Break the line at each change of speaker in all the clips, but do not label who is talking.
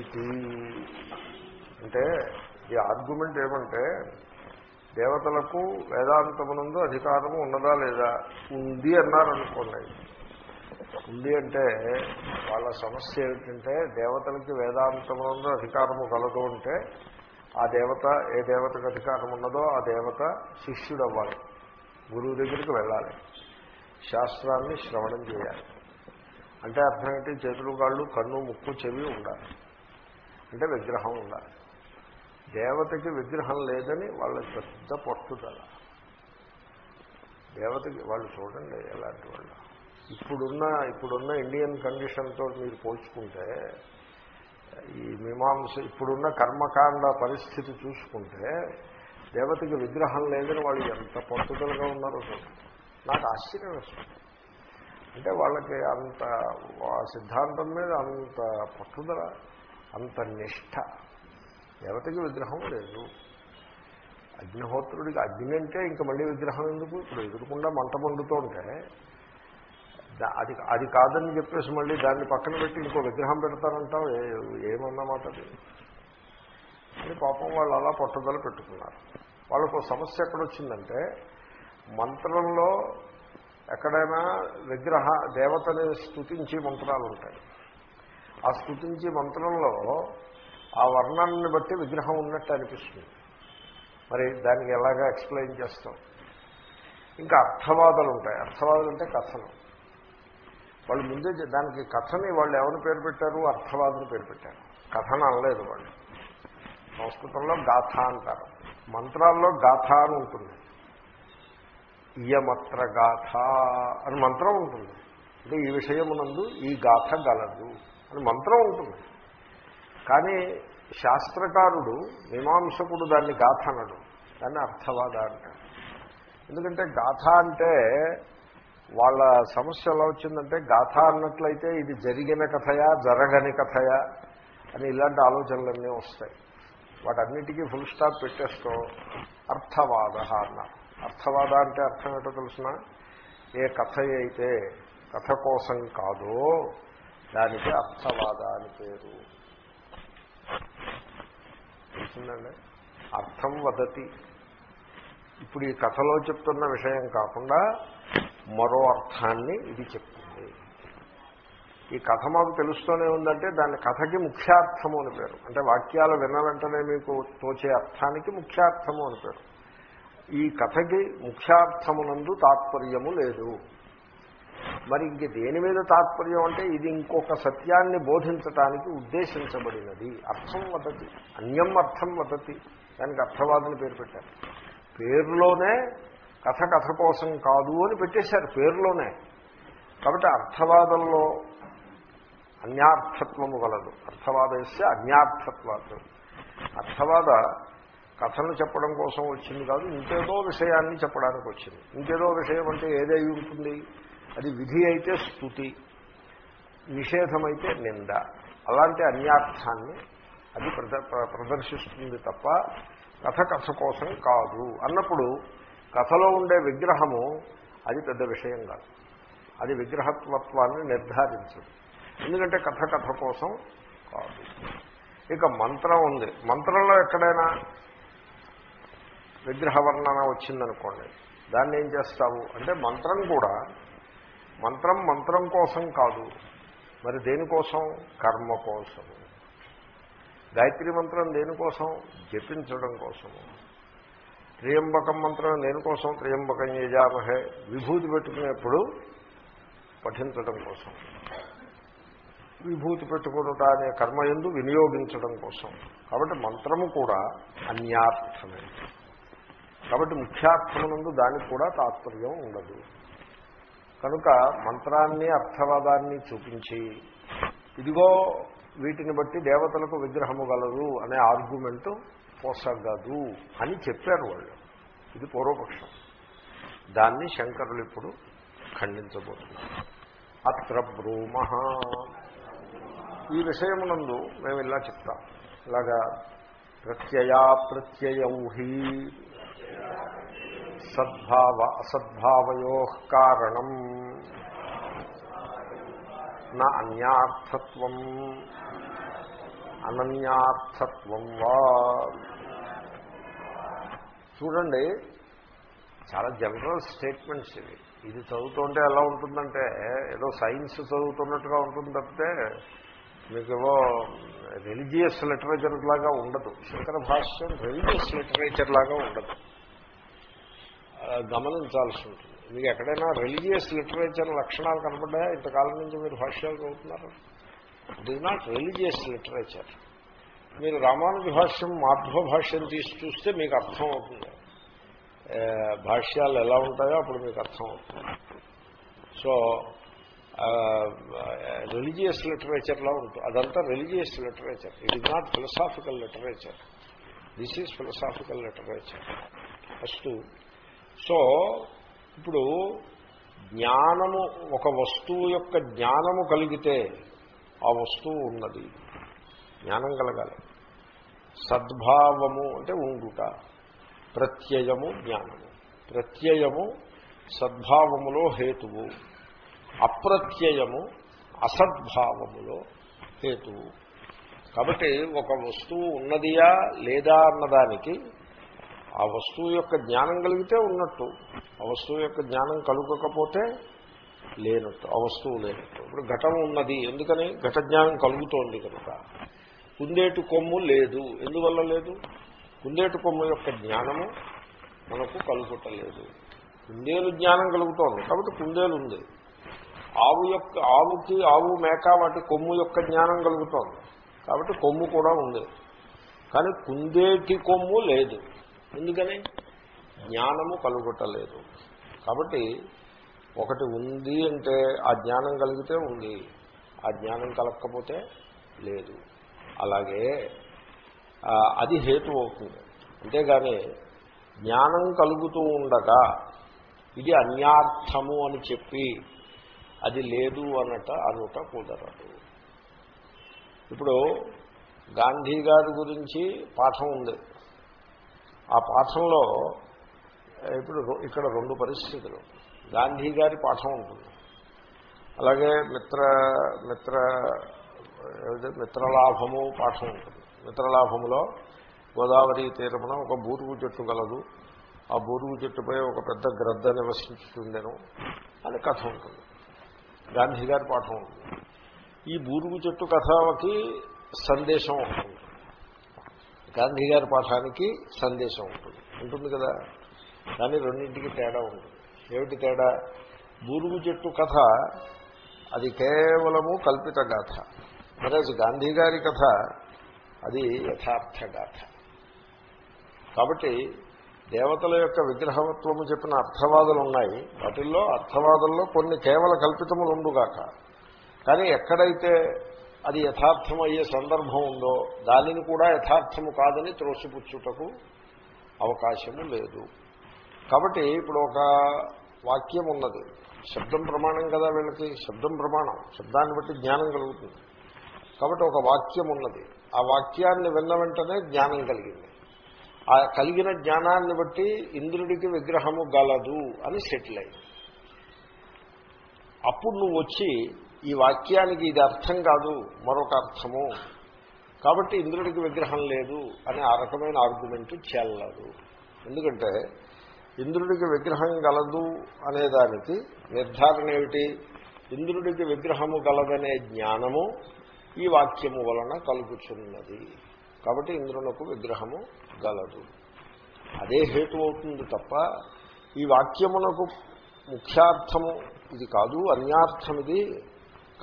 ఇది అంటే ఈ ఆర్గ్యుమెంట్ ఏమంటే దేవతలకు వేదాంతమునందు అధికారము ఉన్నదా లేదా ఉంది అన్నారనుకోండి ఉంది అంటే వాళ్ళ సమస్య ఏమిటంటే దేవతలకి వేదాంతమునందు అధికారము కలదు అంటే ఆ దేవత ఏ దేవతకు అధికారం ఉన్నదో ఆ దేవత శిష్యుడు అవ్వాలి గురువు దగ్గరికి వెళ్ళాలి శాస్త్రాన్ని శ్రవణం చేయాలి అంటే అర్థం ఏంటి? చేతులు కాళ్ళు కన్ను ముక్కు చెవి ఉండాలి. అంటే విగ్రహం ఉండాలి. దేవతకి విగ్రహం లేదని వాళ్ళ పెద్ద పట్టుదల. దేవతకి వాళ్ళు చూడండి ఎలాంటి వాళ్ళు. ఇప్పుడున్న ఇప్పుడున్న ఇండియన్ కండిషన్తో మీరు పోల్చుకుంటే ఈ మీమాంస ఇప్పుడున్న కర్మకాండ పరిస్థితి చూసుకుంటే దేవతకి విగ్రహం లేదని వాళ్ళు ఎంత పట్టుదలగా ఉన్నారో చూడండి. నాకు ఆశ్చర్యం వస్తుంది. అంటే వాళ్ళకి అంత సిద్ధాంతం మీద అంత పట్టుదల అంత నిష్ఠ దేవతకి విగ్రహం లేదు. అగ్నిహోత్రుడికి అగ్ని అంటే ఇంకా మళ్ళీ విగ్రహం ఎందుకు? ఇప్పుడు ఎదురుకుండా మంట మండుతూ ఉంటే అది అది కాదని చెప్పేసి మళ్ళీ దాన్ని పక్కన పెట్టి ఇంకో విగ్రహం పెడతారంటావు ఏ- ఏమన్నమాట అది? అని పాపం వాళ్ళు అలా పట్టుదల పెట్టుకున్నారు. వాళ్ళకు సమస్య ఎక్కడొచ్చిందంటే మంత్రంలో ఎక్కడైనా విగ్రహ దేవతని స్థుతించి మంత్రాలు ఉంటాయి. ఆ స్థుతించి మంత్రంలో ఆ వర్ణాన్ని బట్టి విగ్రహం ఉన్నట్టు అనిపిస్తుంది. మరి దానికి ఎలాగా ఎక్స్ప్లెయిన్ చేస్తాం? ఇంకా అర్థవాదాలు ఉంటాయి. అర్థవాదాలు అంటే కథలు. వాళ్ళు ముందే దానికి కథని వాళ్ళు ఎవరు పేరు పెట్టారు? అర్థవాదని పేరు పెట్టారు. కథన అనలేదు వాళ్ళు. సంస్కృతంలో గాథ అంటారు. మంత్రాల్లో గాథ అని ఉంటుంది. ఇయమత్ర గాథ అని మంత్రం ఉంటుంది. అంటే ఈ విషయమునందు ఈ గాథ గలదు అని మంత్రం ఉంటుంది. కానీ శాస్త్రకారుడు మీమాంసకుడు దాన్ని గాథ అనడు. దాన్ని అర్థవాద అంటాడు ఎందుకంటే గాథ అంటే వాళ్ళ సమస్య ఎలా వచ్చిందంటే గాథ అన్నట్లయితే ఇది జరిగిన కథయా జరగని కథయా అని ఇలాంటి ఆలోచనలన్నీ వస్తాయి. వాటన్నిటికీ ఫుల్ స్టాప్ పెట్టేస్తూ అర్థవాద అన్నారు. అర్థవాద అంటే అర్థం ఏంటో తెలుసిన? ఏ కథ అయితే కథ కోసం కాదో దానికి అర్థవాద అని పేరు. తెలిసిందండి? అర్థం వదతి. ఇప్పుడు ఈ కథలో చెప్తున్న విషయం కాకుండా మరో అర్థాన్ని ఇది చెప్తుంది. ఈ కథ మాకు తెలుస్తూనే ఉందంటే దాని కథకి ముఖ్యార్థము అని పేరు. అంటే వాక్యాలు విన్న వెంటనే మీకు తోచే అర్థానికి ముఖ్యార్థము అని పేరు. ఈ కథకి ముఖ్యార్థమునందు తాత్పర్యము లేదు. మరి ఇంక దేని మీద తాత్పర్యం అంటే ఇది ఇంకొక సత్యాన్ని బోధించటానికి ఉద్దేశించబడినది. అర్థం వదతి. అన్యం అర్థం వదతి. దానికి అర్థవాదని పేరు పెట్టారు. పేరులోనే కథ కథ కోసం కాదు అని పెట్టేశారు పేరులోనే. కాబట్టి అర్థవాదంలో అన్యార్థత్వము గలదు. అర్థవాదస్య అన్యార్థత్వాలు అర్థవాద కథను చెప్పడం కోసం వచ్చింది కాదు ఇంకేదో విషయాన్ని చెప్పడానికి వచ్చింది. ఇంకేదో విషయం అంటే ఏదై ఉంటుంది? అది విధి అయితే స్థుతి నిషేధమైతే నింద. అలాంటి అన్యార్థాన్ని అది ప్రదర్శిస్తుంది తప్ప కథ కథ కోసం కాదు. అన్నప్పుడు కథలో ఉండే విగ్రహము అది పెద్ద విషయం కాదు. అది విగ్రహత్వత్వాన్ని నిర్ధారించదు. ఎందుకంటే కథ కథ కోసం కాదు. ఇక మంత్రం ఉంది. మంత్రంలో ఎక్కడైనా విగ్రహ వర్ణన వచ్చిందనుకోండి దాన్ని ఏం చేస్తావు? అంటే మంత్రం కూడా మంత్రం మంత్రం కోసం కాదు మరి దేనికోసం? కర్మ కోసము గాయత్రి మంత్రం దేనికోసం? జపించడం కోసము త్రియంబకం మంత్రం దేనికోసం? త్రియంబకం యజామహే. విభూతి పెట్టుకునేప్పుడు పఠించడం కోసం. విభూతి పెట్టుకునుట అనే కర్మ ఎందు వినియోగించడం కోసం. కాబట్టి మంత్రము కూడా అన్యార్థమే. కాబట్టి ముఖ్యార్థమునందు దానికి కూడా తాత్పర్యం ఉండదు. కనుక మంత్రాన్ని అర్థవాదాన్ని చూపించి ఇదిగో వీటిని బట్టి దేవతలకు విగ్రహము గలదు అనే ఆర్గ్యుమెంట్ పోసగదు అని చెప్పారు వాళ్ళు. ఇది పూర్వపక్షం. దాన్ని శంకరులు ఇప్పుడు ఖండించబోతున్నారు. అత్ర బ్రూమ. ఈ విషయమునందు మేము ఇలా చెప్తాం. ఇలాగా ప్రత్యయా ప్రత్యయ ఊహీ సద్భావ అసద్భావయో కారణం. నా అన్యార్థత్వం అనన్యార్థత్వం వా. చూడండి చాలా జనరల్ స్టేట్మెంట్స్ ఇవి. ఇది చదువుతుంటే ఎలా ఉంటుందంటే ఏదో సైన్స్ చదువుతున్నట్టుగా ఉంటుంది తప్పితే మీకు రిలీజియస్ లిటరేచర్ లాగా ఉండదు. శంకర భాష్యం రిలీజియస్ లిటరేచర్ లాగా ఉండదు. గమనించాల్సి ఉంటుంది. మీకు ఎక్కడైనా రిలీజియస్ లిటరేచర్ లక్షణాలు కనపడ్డాయా? ఇంతకాలం నుంచి మీరు భాష్యాలు చదువుతున్నారు? It is not religious literature మీరు రామానుజ భాష్యం మాధ్వ భాష్యం తీసి చూస్తే మీకు అర్థం అవుతుంది భాష్యాలు ఎలా ఉంటాయో అప్పుడు మీకు అర్థం అవుతుంది సో రిలీజియస్ లిటరేచర్లో ఉంటుంది అదంతా religious literature it is not philosophical literature this is philosophical literature first so ఇప్పుడు జ్ఞానము ఒక వస్తువు యొక్క జ్ఞానము కలిగితే ఆ వస్తువు ఉన్నది. జ్ఞానం కలగాలి. సద్భావము అంటే ఉండుట. ప్రత్యయము జ్ఞానము. ప్రత్యయము సద్భావములో హేతువు. అప్రత్యయము అసద్భావములో హేతువు. కాబట్టి ఒక వస్తువు ఉన్నదియా లేదా అన్నదానికి ఆ వస్తువు యొక్క జ్ఞానం కలిగితే ఉన్నట్టు. ఆ వస్తువు యొక్క జ్ఞానం కలుగకపోతే లేనట్టు ఆ వస్తువు లేనట్టు. ఇప్పుడు ఘటం ఉన్నది ఎందుకని? ఘట జ్ఞానం కలుగుతోంది కనుక. కుందేటు కొమ్ము లేదు. ఎందువల్ల లేదు? కుందేటు కొమ్ము యొక్క జ్ఞానము మనకు కలుగుటలేదు కుందేలు జ్ఞానం కలుగుతోంది. కాబట్టి కుందేలు ఉంది. ఆవు యొక్క ఆవుకి ఆవు మేక వాటి కొమ్ము యొక్క జ్ఞానం కలుగుతోంది. కాబట్టి కొమ్ము కూడా ఉంది. కానీ కుందేటి కొమ్ము లేదు. ఎందుకని? జ్ఞానము కలుగుటలేదు. కాబట్టి ఒకటి ఉంది అంటే ఆ జ్ఞానం కలిగితే ఉంది. ఆ జ్ఞానం కలగకపోతే లేదు. అలాగే అది హేతు అవుతుంది. అంతేగాని జ్ఞానం కలుగుతూ ఉండగా ఇది అన్యార్థము అని చెప్పి అది లేదు అనట అనుట కుదరదు. ఇప్పుడు గాంధీ గారి గురించి పాఠం ఉంది. ఆ పాఠంలో ఇప్పుడు ఇక్కడ రెండు పరిస్థితులు. గాంధీ గారి పాఠం ఉంటుంది. అలాగే మిత్ర మిత్ర మిత్రలాభము పాఠం ఉంటుంది. మిత్రలాభములో గోదావరి తీరమున ఒక బూరుగు చెట్టు గలదు. ఆ బూరుగు చెట్టుపై ఒక పెద్ద గ్రద్ద నివసించుతుండెను అని కథ ఉంటుంది. గాంధీ గారి పాఠం ఉంటుంది. ఈ బూరుగు చెట్టు కథకి సందేశం ఉంటుంది. గాంధీ గారి పాఠానికి సందేశం ఉంటుంది. ఉంటుంది కదా? కానీ రెండింటికి తేడా ఉంటుంది ఏమిటి తేడా? బూరుగు చెట్టు కథ అది కేవలము కల్పిత గాథ. మరేజ్ గాంధీ గారి కథ అది యథార్థ గాథ. కాబట్టి దేవతల యొక్క విగ్రహవత్వము చెప్పిన అర్థవాదులు ఉన్నాయి. వాటిల్లో అర్థవాదుల్లో కొన్ని కేవల కల్పితములు ఉండుగాక. కానీ ఎక్కడైతే అది యథార్థమయ్యే సందర్భం ఉందో దానిని కూడా యథార్థము కాదని త్రోసిపుచ్చుటకు అవకాశము లేదు. కాబట్టి ఇప్పుడు ఒక వాక్యం ఉన్నది. శబ్దం ప్రమాణం కదా వీళ్ళకి? శబ్దం ప్రమాణం. శబ్దాన్ని బట్టి జ్ఞానం కలుగుతుంది. కాబట్టి ఒక వాక్యం ఉన్నది. ఆ వాక్యాన్ని విన్న వెంటనే జ్ఞానం కలిగింది. ఆ కలిగిన జ్ఞానాన్ని బట్టి ఇంద్రుడికి విగ్రహము గలదు అని సెటిల్ అయింది. అప్పుడు నువ్వు వచ్చి ఈ వాక్యానికి ఇది అర్థం కాదు మరొక అర్థము. కాబట్టి ఇంద్రుడికి విగ్రహం లేదు అనే ఆ రకమైన ఆర్గ్యుమెంట్ చెల్లదు. ఎందుకంటే ఇంద్రుడికి విగ్రహం గలదు అనేదానికి నిర్ధారణ ఏమిటి? ఇంద్రుడికి విగ్రహము గలదనే జ్ఞానము ఈ వాక్యము వలన కలుగుచున్నది. కాబట్టి ఇంద్రునకు విగ్రహము గలదు. అదే హేతు అవుతుంది తప్ప ఈ వాక్యమునకు ముఖ్యార్థము ఇది కాదు అన్యార్థం ఇది.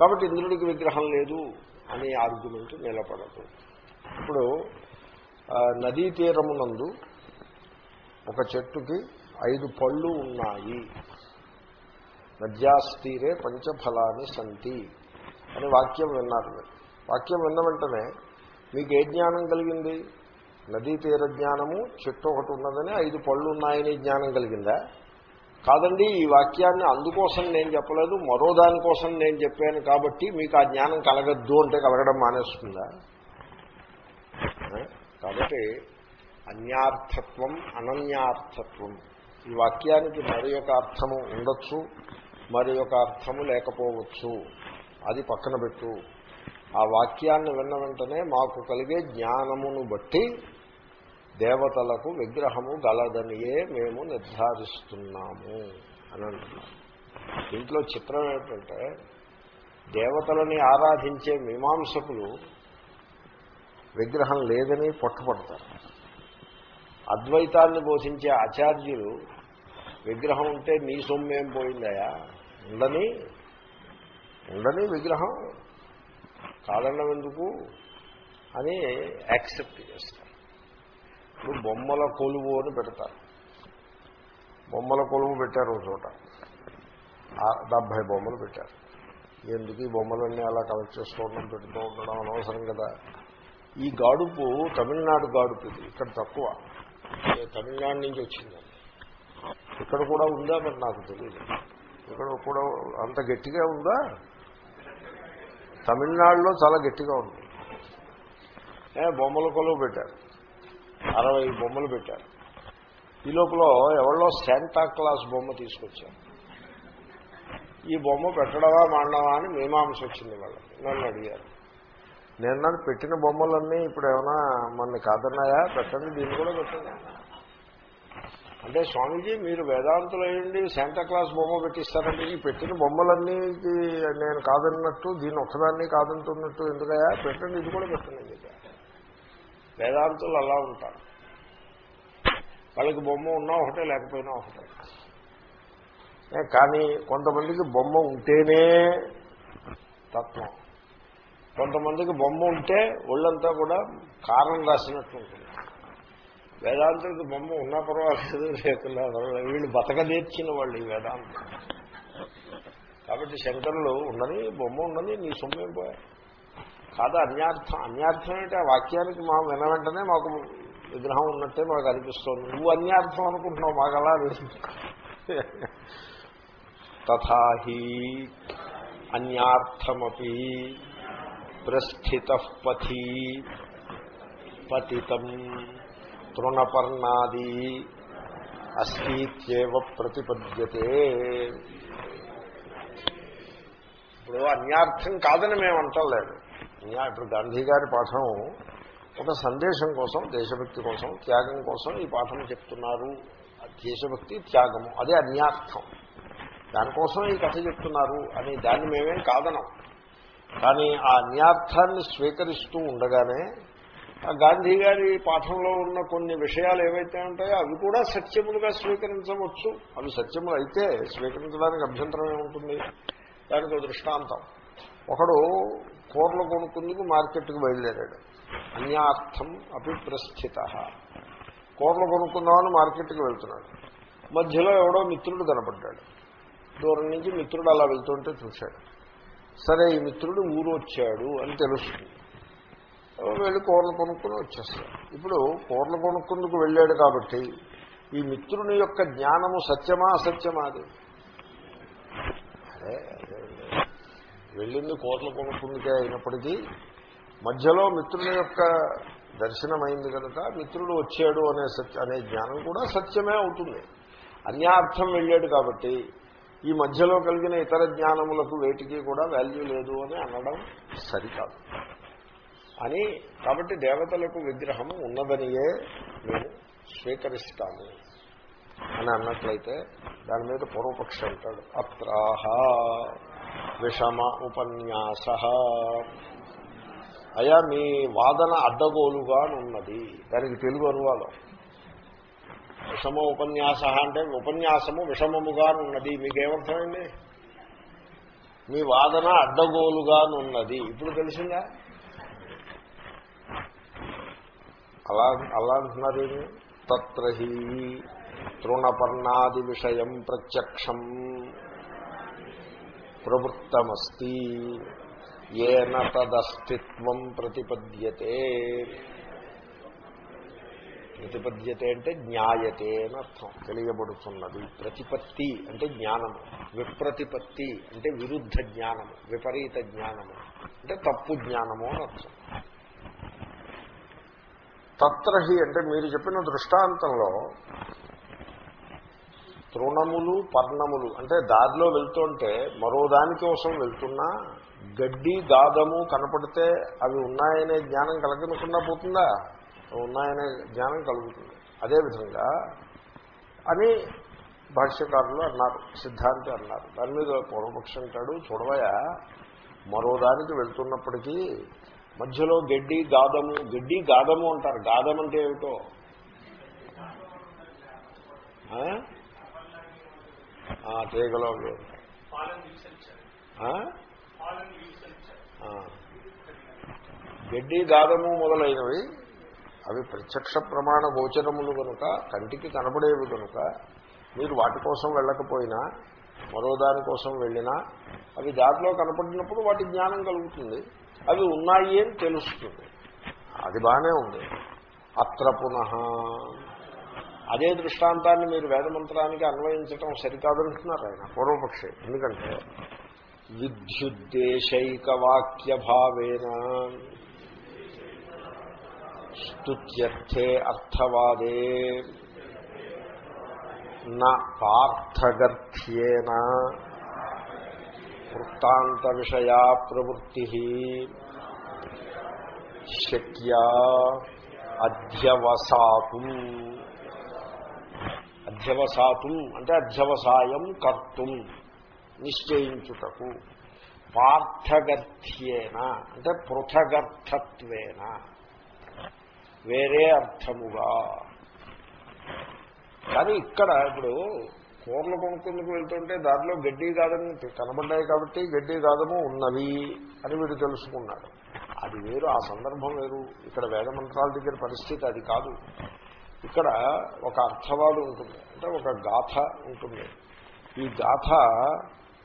కాబట్టి ఇంద్రుడికి విగ్రహం లేదు అనే ఆర్గ్యుమెంట్ నిలబడదు. ఇప్పుడు నదీ తీరమునందు ఒక చెట్టుకి ఐదు పళ్ళు ఉన్నాయి. నద్యాస్తీరే పంచఫలాన్ని సంతి అని వాక్యం విన్నారు మీరు. వాక్యం విన్న వెంటనే మీకు ఏ జ్ఞానం కలిగింది? నదీ తీర జ్ఞానము చెట్టు ఒకటి ఉన్నదని ఐదు పళ్ళు ఉన్నాయని జ్ఞానం కలిగిందా? కాదండి ఈ వాక్యాన్ని అందుకోసం నేను చెప్పలేదు మరో దానికోసం నేను చెప్పాను కాబట్టి మీకు ఆ జ్ఞానం కలగద్దు అంటే కలగడం మానేస్తుందా? కాబట్టి అన్యార్థత్వం అనన్యార్థత్వం. ఈ వాక్యానికి మరి యొక్క అర్థము ఉండొచ్చు మరి ఒక అర్థము లేకపోవచ్చు. అది పక్కన పెట్టు. ఆ వాక్యాన్ని విన్న వెంటనే మాకు కలిగే జ్ఞానమును బట్టి దేవతలకు విగ్రహము గలదనియే మేము నిర్ధారిస్తున్నాము అని అంటున్నారు. దీంట్లో చిత్రం ఏమిటంటే దేవతలని ఆరాధించే మీమాంసకులు విగ్రహం లేదని పట్టుపడతారు అద్వైతాన్ని బోధించే ఆచార్యులు విగ్రహం ఉంటే నీ సొమ్మేం పోయిందయా ఉండని ఉండని విగ్రహం. కాదన్నం ఎందుకు? అని యాక్సెప్ట్ చేస్తారు. ఇప్పుడు బొమ్మల కొలువు అని పెడతారు. బొమ్మల కొలువు పెట్టారు ఒక చోట. డెబ్భై బొమ్మలు పెట్టారు. ఎందుకు ఈ బొమ్మలన్నీ అలా కలెక్ట్ చేసుకోవడం పెడుతూ ఉండడం అనవసరం కదా. ఈ గాడుపు తమిళనాడు గాడుపు ఇది ఇక్కడ తక్కువ. తమిళనాడు నుంచి వచ్చింది ఇక్కడ కూడా ఉందా మరి నాకు తెలియదు. ఇక్కడ కూడా అంత గట్టిగా ఉందా? తమిళనాడులో చాలా గట్టిగా ఉంది. బొమ్మల కొలువు పెట్టారు. అరవై బొమ్మలు పెట్టారు. ఈ లోపల ఎవరిలో శాంతా క్లాస్ బొమ్మ తీసుకొచ్చారు. ఈ బొమ్మ పెట్టడవా మాండవా అని మీమాంస వచ్చింది వాళ్ళకి. నన్ను అడిగారు. నేను నన్ను పెట్టిన బొమ్మలన్నీ ఇప్పుడు ఏమైనా మన కాదన్నాయా? పెట్టండి దీన్ని కూడా పెట్టండి. అంటే స్వామీజీ మీరు వేదాంతులు అయ్యండి శాంటాక్లాస్ బొమ్మ పెట్టిస్తారండి. ఈ పెట్టిన బొమ్మలన్నీ నేను కాదన్నట్టు దీన్ని ఒక్కదాన్ని కాదంటున్నట్టు ఎందుకయా పెట్టండి ఇది కూడా పెట్టండి వేదాంతులు అలా ఉంటారు. వాళ్ళకి బొమ్మ ఉన్నా ఒకటే లేకపోయినా ఒకటే. కానీ కొంతమందికి బొమ్మ ఉంటేనే తత్వం. కొంతమందికి బొమ్మ ఉంటే ఒళ్ళంతా కూడా కారణం రాసినట్టు ఉంటుంది. వేదాంతుడికి బొమ్మ ఉన్నా పర్వాలేదు లేకుండా వీళ్ళు బతకదీర్చిన వాళ్ళు ఈ వేదాంతం కాబట్టి శంకరులు ఉన్నది బొమ్మ ఉన్నది నీ సొమ్మేం పోయారు కాదు అన్యార్థం అన్యార్థం ఏంటి ఆ వాక్యానికి మా విన వెంటనే మాకు విగ్రహం ఉన్నట్టే మాకు అనిపిస్తోంది. నువ్వు అన్యార్థం అనుకుంటున్నావు మాకు అలా తథాహి అన్యార్థమపి ప్రస్థిత పథి పతితం తృణపర్ణాది అస్థిత్యేవ ప్రతిపద్యతే. ఇప్పుడు అన్యార్థం కాదని మేము అంటలేదు ఇప్పుడు గాంధీ గారి పాఠం ఒక సందేశం కోసం దేశభక్తి కోసం త్యాగం కోసం ఈ పాఠం చెప్తున్నారు. దేశభక్తి త్యాగము అదే అన్యార్థం. దానికోసం ఈ కథ చెప్తున్నారు అని దాన్ని మేమేం కాదనం. కానీ ఆ అన్యార్థాన్ని స్వీకరిస్తూ ఉండగానే ఆ గాంధీ గారి పాఠంలో ఉన్న కొన్ని విషయాలు ఏవైతే ఉంటాయో అవి కూడా సత్యములుగా స్వీకరించవచ్చు. అవి సత్యములు అయితే స్వీకరించడానికి అభ్యంతరం ఏముంటుంది? దానికి దృష్టాంతం. ఒకడు కూరలు కొనుక్కుందుకు మార్కెట్కి బయలుదేరాడు. అన్యార్థం అభిప్రస్థిత. కూరలు కొనుక్కుందామని మార్కెట్కి వెళ్తున్నాడు. మధ్యలో ఎవడో మిత్రుడు కనపడ్డాడు. దూరం నుంచి మిత్రుడు అలా వెళ్తుంటే చూశాడు. సరే ఈ మిత్రుడు ఊరు వచ్చాడు అని తెలుస్తుంది. వెళ్ళి కూరలు కొనుక్కుని వచ్చేస్తాడు. ఇప్పుడు కూరలు కొనుక్కుందుకు వెళ్ళాడు కాబట్టి ఈ మిత్రుని యొక్క జ్ఞానము సత్యమా అసత్యమా అది? అదే వెళ్ళింది కోట్ల కొనుక్కుందుకే అయినప్పటికీ మధ్యలో మిత్రుని యొక్క దర్శనమైంది కనుక మిత్రుడు వచ్చాడు అనే సత్య అనే జ్ఞానం కూడా సత్యమే అవుతుంది. అన్యార్థం వెళ్ళాడు కాబట్టి ఈ మధ్యలో కలిగిన ఇతర జ్ఞానములకు వేటికి కూడా వాల్యూ లేదు అని అనడం సరికాదు. అని కాబట్టి దేవతలకు విగ్రహము ఉన్నదనియే మేము స్వీకరిస్తాము అని అన్నట్లయితే దాని మీద పూర్వపక్షి అంటాడు. అత్రాహ విషమ ఉపన్యాస అయా మీ వాదన అడ్డగోలుగా ఉన్నది దానికి తెలుగు అనువాదం. విషమ ఉపన్యాస అంటే ఉపన్యాసము విషమముగా ఉన్నది మీకేమర్థమైంది? మీ వాదన అడ్డగోలుగా ఉన్నది ఇప్పుడు తెలిసిందా? అలా అలా అంటున్నారు తత్రహి తృణపర్ణాది విషయం ప్రత్యక్షం. ప్రవృత్తమస్తి. ఏన తదస్తిత్వం ప్రతిపద్యతే. ప్రతిపద్యతే అంటే జ్ఞాయతే అని అర్థం. తెలియబడుతున్నది. ప్రతిపత్తి అంటే జ్ఞానము. విప్రతిపత్తి అంటే విరుద్ధ జ్ఞానము. విపరీత జ్ఞానము. అంటే తప్పు జ్ఞానము అని అర్థం. తత్రహి అంటే మీరు చెప్పిన దృష్టాంతంలో తృణములు పర్ణములు. అంటే దారిలో వెళ్తుంటే మరో దానికోసం వెళ్తున్నా గడ్డి గాదము కనపడితే అవి ఉన్నాయనే జ్ఞానం కలగకుండా పోతుందా? ఉన్నాయనే జ్ఞానం కలుగుతుంది. అదేవిధంగా అని భాష్యకారులు అన్నారు సిద్ధాంతి అన్నారు. దాని మీద పూర్వపక్షం అంటాడు చూడవయా మరో దానికి వెళ్తున్నప్పటికీ మధ్యలో గడ్డి గాదము గడ్డి గాదము అంటారు. గాదం అంటే ఏమిటో? తీగలో. గడ్డి గాదము మొదలైనవి అవి ప్రత్యక్ష ప్రమాణ గోచరములు కనుక కంటికి కనబడేవి కనుక మీరు వాటి కోసం వెళ్ళకపోయినా మరో దాని కోసం వెళ్ళినా అవి దారిలో కనపడినప్పుడు వాటి జ్ఞానం కలుగుతుంది. అవి ఉన్నాయి అని తెలుస్తుంది. అది బాగానే ఉంది. అత్ర పునః. అదే దృష్టాంతాన్ని మీరు వేదమంత్రానికి అన్వయించటం సరికాదంటున్నారు ఆయన పూర్వపక్షి. ఎందుకంటే విద్యుద్దేశైక భావేన స్తుత్యర్థే అర్థవాదే న పార్థగర్థ్యేన వృత్తాంత విషయా ప్రవృత్తి శక్యా అధ్యవసాపు అధ్యవసాతు అంటే అధ్యవసాయం కర్తం నిశ్చయించుటకు. పార్థగర్థ్యేన అంటే పృథగర్థత్వేన. వేరే అర్థముగా. కానీ ఇక్కడ ఇప్పుడు కూరలు కొనుక్కుందుకు వెళ్తుంటే దారిలో గడ్డి కాదని కనబడ్డాయి కాబట్టి గడ్డి కాదము ఉన్నవి అని వీడు తెలుసుకున్నాడు. అది వేరు ఆ సందర్భం వేరు. ఇక్కడ వేదమంత్రాల దగ్గర పరిస్థితి అది కాదు. ఇక్కడ ఒక అర్థవాదు ఉంటుంది. అంటే ఒక గాథ ఉంటుంది. ఈ గాథ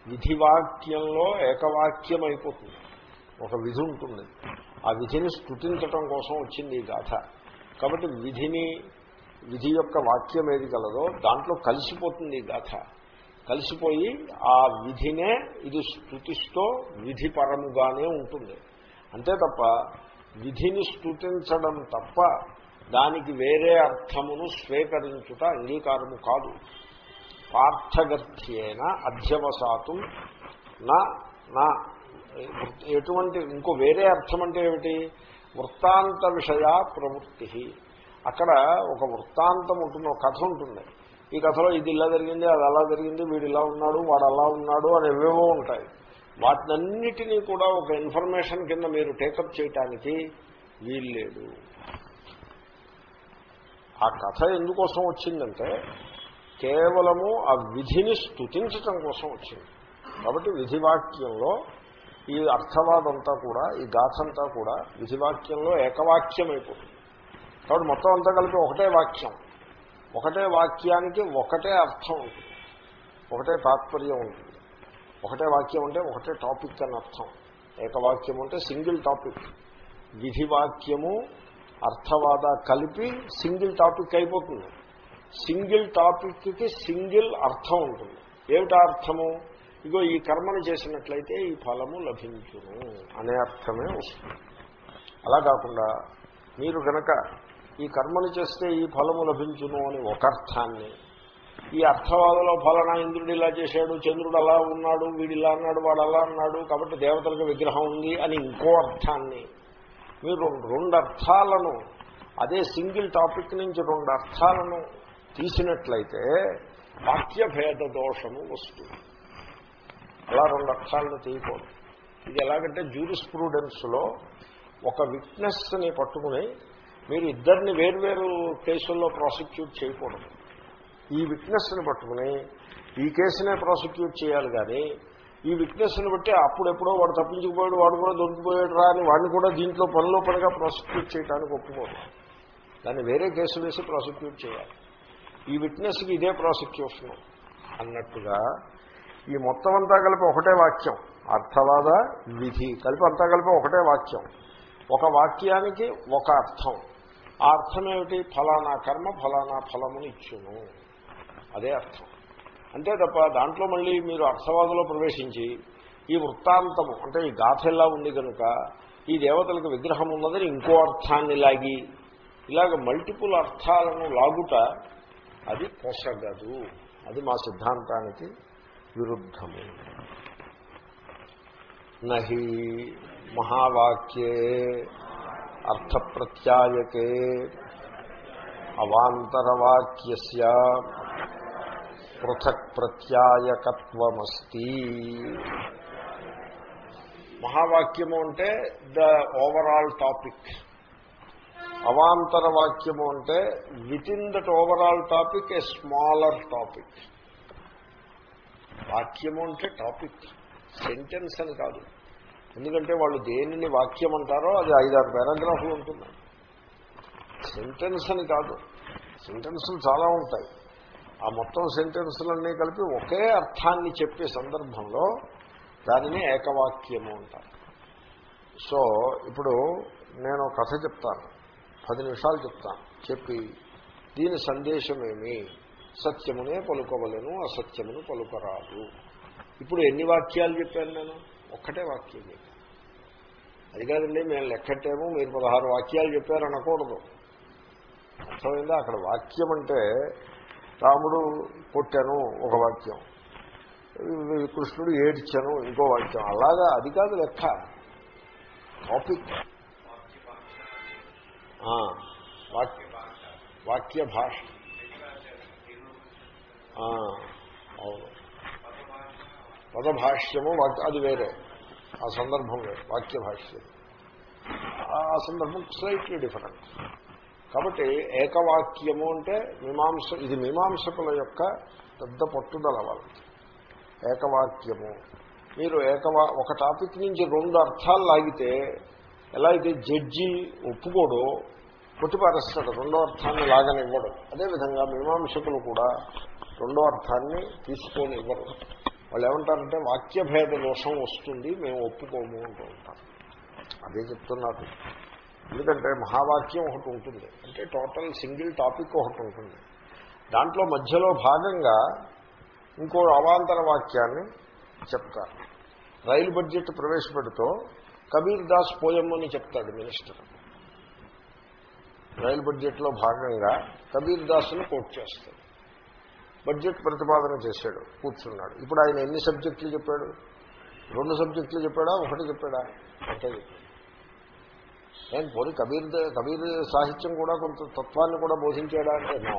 విధివాక్యంలో ఏకవాక్యం అయిపోతుంది ఒక విధి ఉంటుంది. ఆ విధిని స్థుతించటం కోసం వచ్చింది ఈ గాథ. కాబట్టి విధిని విధి యొక్క వాక్యం ఏది కలదో దాంట్లో కలిసిపోతుంది ఈ గాథ. కలిసిపోయి ఆ విధినే ఇది స్థుతిస్తూ విధిపరముగానే ఉంటుంది. అంతే తప్ప విధిని స్థుతించడం తప్ప దానికి వేరే అర్థమును స్వీకరించుట అంగీకారము కాదు. పార్థగత్యేన అధ్యవసాతు నా నా. ఎటువంటి ఇంకో వేరే అర్థం అంటే ఏమిటి? వృత్తాంత విషయ ప్రవృత్తి. అక్కడ ఒక వృత్తాంతం ఉంటుంది ఒక కథ ఉంటుంది. ఈ కథలో ఇది ఇలా జరిగింది అది అలా జరిగింది వీడు ఇలా ఉన్నాడు వాడు అలా ఉన్నాడు అని ఏవేవో ఉంటాయి. వాటినన్నిటినీ కూడా ఒక ఇన్ఫర్మేషన్ కింద మీరు టేకప్ చేయటానికి వీల్లేదు. ఆ కథ ఎందుకోసం వచ్చిందంటే కేవలము ఆ విధిని స్థుతించటం కోసం వచ్చింది. కాబట్టి విధివాక్యంలో ఈ అర్థవాదంతా కూడా ఈ గాథంతా కూడా విధివాక్యంలో ఏకవాక్యం అయిపోతుంది కాబట్టి మొత్తం అంతా కలిపి ఒకటే వాక్యం. ఒకటే వాక్యానికి ఒకటే అర్థం ఉంటుంది. ఒకటే తాత్పర్యం ఉంటుంది. ఒకటే వాక్యం అంటే ఒకటే టాపిక్ అని అర్థం. ఏకవాక్యం అంటే సింగిల్ టాపిక్. విధివాక్యము అర్థవాద కలిపి సింగిల్ టాపిక్ అయిపోతుంది. సింగిల్ టాపిక్కి సింగిల్ అర్థం ఉంటుంది. ఏమిటా అర్థము? ఇగో ఈ కర్మను చేసినట్లయితే ఈ ఫలము లభించును అనే అర్థమే వస్తుంది. అలా కాకుండా మీరు కనుక ఈ కర్మను చేస్తే ఈ ఫలము లభించును అని ఒక అర్థాన్ని ఈ అర్థవాదలో ఫలానా ఇంద్రుడు ఇలా చేశాడు చంద్రుడు అలా ఉన్నాడు వీడు ఇలా అన్నాడు వాడు అలా అన్నాడు కాబట్టి దేవతలకు విగ్రహం ఉంది అని ఇంకో అర్థాన్ని మీరు రెండు అర్థాలను అదే సింగిల్ టాపిక్ నుంచి రెండు అర్థాలను తీసినట్లయితే వాక్యభేద దోషము వస్తుంది. అలా రెండు అర్థాలను తీయకూడదు. ఇది ఎలాగంటే జూరిస్ప్రూడెన్స్లో ఒక విట్నెస్ని పట్టుకుని మీరు ఇద్దరిని వేర్వేరు కేసుల్లో ప్రాసిక్యూట్ చేయకూడదు. ఈ విట్నెస్ని పట్టుకుని ఈ కేసునే ప్రాసిక్యూట్ చేయాలి కానీ ఈ విట్నెస్ని బట్టి అప్పుడెప్పుడో వాడు తప్పించుకుపోయాడు వాడు కూడా దొరికిపోయాడు రా అని వాడిని కూడా దీంట్లో పనిలో పనిగా ప్రాసిక్యూట్ చేయడానికి ఒప్పుకోదు దాన్ని వేరే కేసు వేసి ప్రాసిక్యూట్ చేయాలి. ఈ విట్నెస్కి ఇదే ప్రాసిక్యూషన్ అన్నట్టుగా ఈ మొత్తం అంతా కలిపి ఒకటే వాక్యం అర్థవాద విధి కలిపి అంతా కలిపి ఒకటే వాక్యం. ఒక వాక్యానికి ఒక అర్థం. ఆ అర్థం ఏమిటి? ఫలానా కర్మ ఫలానా ఫలమును ఇచ్చును. అదే అర్థం. అంతే తప్ప దాంట్లో మళ్ళీ మీరు అర్థవాదంలో ప్రవేశించి ఈ వృత్తాంతము అంటే ఈ గాథ ఎలా ఉంది కనుక ఈ దేవతలకు విగ్రహం ఉన్నదని ఇంకో అర్థాన్ని లాగి ఇలాగ మల్టిపుల్ అర్థాలను లాగుట అది పొసగదు అది మా సిద్ధాంతానికి విరుద్ధము. నహి మహావాక్యే అర్థప్రత్యాయకే. అవాంతరవాక్య పృథక్ ప్రత్యాయకత్వమస్తి మహావాక్యము అంటే ద ఓవరాల్ టాపిక్. అవాంతర వాక్యము అంటే within that overall topic a smaller topic. వాక్యము అంటే టాపిక్ సెంటెన్స్ అని కాదు. ఎందుకంటే వాళ్ళు దేనిని వాక్యం అంటారో అది ఐదారు పారాగ్రాఫ్లు ఉంటుంది సెంటెన్స్ అని కాదు. సెంటెన్సులు చాలా ఉంటాయి. ఆ మొత్తం సెంటెన్సులన్నీ కలిపి ఒకే అర్థాన్ని చెప్పే సందర్భంలో దానిని ఏకవాక్యము అంటారు. సో ఇప్పుడు నేను కథ చెప్తాను. పది నిమిషాలు చెప్తాను. చెప్పి దీని సందేశమేమి? సత్యమునే పలుకోవలను అసత్యమును పలుకరాదు. ఇప్పుడు ఎన్ని వాక్యాలు చెప్పాను నేను? ఒక్కటే వాక్యం చెప్పాను. అది కాదండి మేము లెక్కట్టేమో మీరు పదహారు వాక్యాలు చెప్పారు అనకూడదు అర్థమైందా? అక్కడ వాక్యం అంటే రాముడు కొట్టాను ఒక వాక్యం. కృష్ణుడు ఏడ్చాను ఇంకో వాక్యం. అలాగా అది కాదు లెక్క. టాపిక్. వాక్య వాక్య భాష. అవును. పదభాష్యము వాక్య అది వేరే. ఆ సందర్భం వేరే. వాక్య భాష్యం. ఆ సందర్భం స్లైట్లీ డిఫరెంట్ కాబట్టి ఏకవాక్యము అంటే మీమాంస ఇది మీమాంసకుల యొక్క పెద్ద పట్టుదల వాళ్ళకి ఏకవాక్యము. మీరు ఏకవా ఒక టాపిక్ నుంచి రెండు అర్థాలు లాగితే ఎలా అయితే జడ్జి ఒప్పుకోడు కొట్టిపారేస్తాడు రెండో అర్థాన్ని లాగనివ్వడు. అదేవిధంగా మీమాంసకులు కూడా రెండో అర్థాన్ని తీసుకొని ఇవ్వరు. వాళ్ళు ఏమంటారంటే వాక్యభేద దోషం వస్తుంది మేము ఒప్పుకోము అంటూ ఉంటారు. అదే చెప్తున్నారు. ఎందుకంటే మహావాక్యం ఒకటి ఉంటుంది. అంటే టోటల్ సింగిల్ టాపిక్ ఒకటి ఉంటుంది. దాంట్లో మధ్యలో భాగంగా ఇంకో అవాంతర వాక్యాన్ని చెప్తారు. రైలు బడ్జెట్ ప్రవేశపెడుతూ కబీర్ దాస్ పోయం అని చెప్తాడు మినిస్టర్. రైలు బడ్జెట్లో భాగంగా కబీర్ దాస్ను కోట్ చేస్తాడు. బడ్జెట్ ప్రతిపాదన చేశాడు కూర్చున్నాడు. ఇప్పుడు ఆయన ఎన్ని సబ్జెక్టులు చెప్పాడు? రెండు సబ్జెక్టులు చెప్పాడా? ఒకటి చెప్పాడా? ఒకటే చెప్పాడు. నేను పోనీ కబీర్ కబీర్ సాహిత్యం కూడా కొంత తత్వాన్ని కూడా బోధించేడా అంటే నో.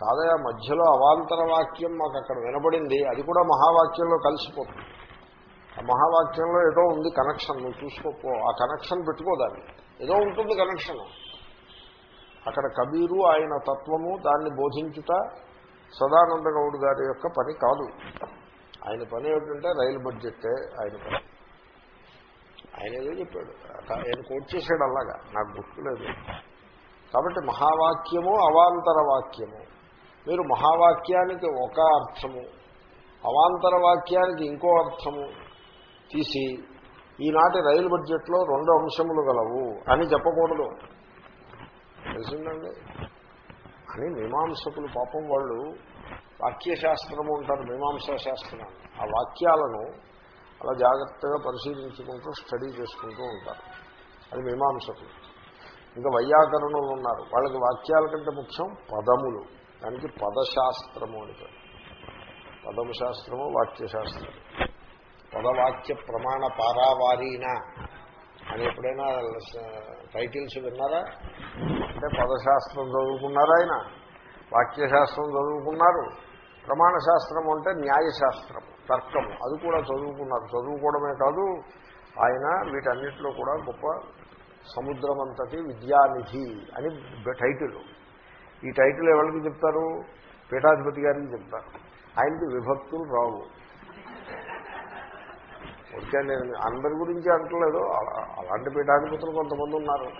కాదయా మధ్యలో అవాంతర వాక్యం మాకు అక్కడ వినబడింది. అది కూడా మహావాక్యంలో కలిసిపోతుంది. ఆ మహావాక్యంలో ఏదో ఉంది కనెక్షన్ నువ్వు చూసుకోపో. ఆ కనెక్షన్ పెట్టుకోదాన్ని ఏదో ఉంటుంది కనెక్షన్. అక్కడ కబీరు ఆయన తత్వము దాన్ని బోధించుట సదానంద గౌడ్ గారి యొక్క పని కాదు. ఆయన పని ఏమిటంటే రైలు బడ్జెట్టే ఆయన పని. ఆయన ఏదో చెప్పాడు. ఆయన కోట్ చేశాడు అలాగా. నాకు గుర్తులేదు. కాబట్టి మహావాక్యము అవాంతర వాక్యము. మీరు మహావాక్యానికి ఒక అర్థము అవాంతర వాక్యానికి ఇంకో అర్థము తీసి ఈనాటి రైలు బడ్జెట్లో రెండు అంశములు గలవు అని చెప్పకూడదు. తెలిసిందండి? అని మీమాంసకులు పాపం వాళ్ళు వాక్యశాస్త్రము ఉంటారు మీమాంసా శాస్త్రం. ఆ వాక్యాలను అలా జాగ్రత్తగా పరిశీలించుకుంటూ స్టడీ చేసుకుంటూ ఉంటారు. అది మీమాంసకులు. ఇంకా వైయాకరణులు ఉన్నారు. వాళ్ళకి వాక్యాల కంటే ముఖ్యం పదములు. దానికి పదశాస్త్రము అని పేరు. పదము శాస్త్రము వాక్యశాస్త్రం. పదవాక్య ప్రమాణ పారావారీన అని ఎప్పుడైనా టైటిల్స్ విన్నారా? అంటే పదశాస్త్రం చదువుకున్నారా ఆయన వాక్యశాస్త్రం చదువుకున్నారు? ప్రమాణ శాస్త్రం అంటే న్యాయశాస్త్రం తర్కం అది కూడా చదువుకున్నారు. చదువుకోవడమే కాదు ఆయన వీటన్నిటిలో కూడా గొప్ప సముద్రమంతటి విద్యానిధి అని టైటిల్. ఈ టైటిల్ ఎవరికి చెప్తారు? పీఠాధిపతి గారికి చెప్తారు. ఆయనకి విభక్తులు రావు. ఓకే నేను అందరి గురించి అంటలేదు. అలాంటి పీఠాధిపతులు కొంతమంది ఉన్నారు.